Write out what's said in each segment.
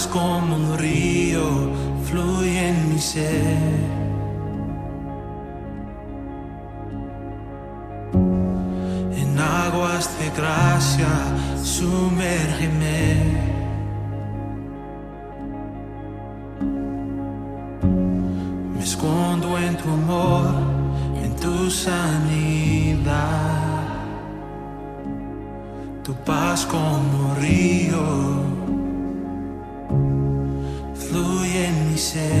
aguas como un río fluye en mi ser. En aguas de gracia sumérgeme. Me escondo en tu amor, en tu sanidad. Tu paz como un río said.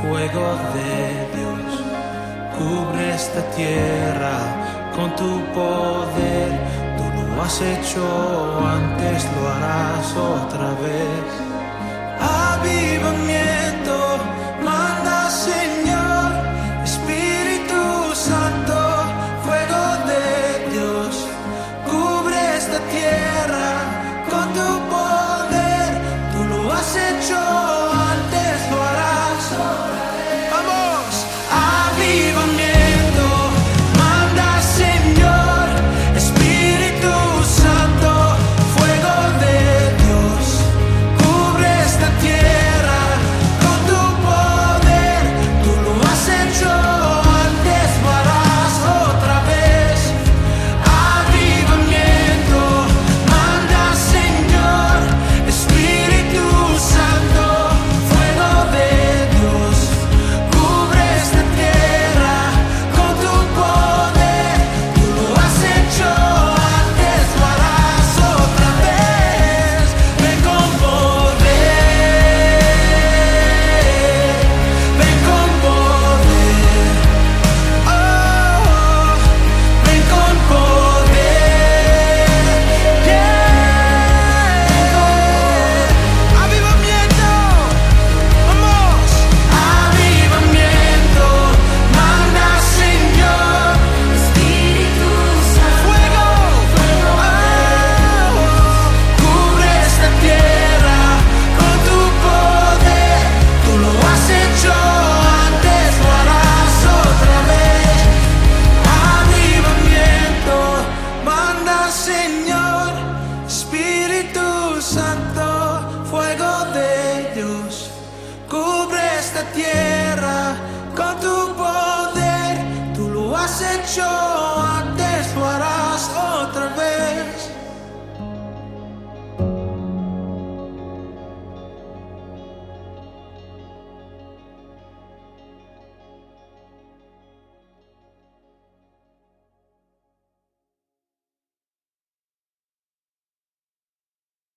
fuego de Dios. Cubre esta tierra con tu poder. Tú lo has hecho antes, lo harás otra vez. tierra con tu poder, tú lo has hecho.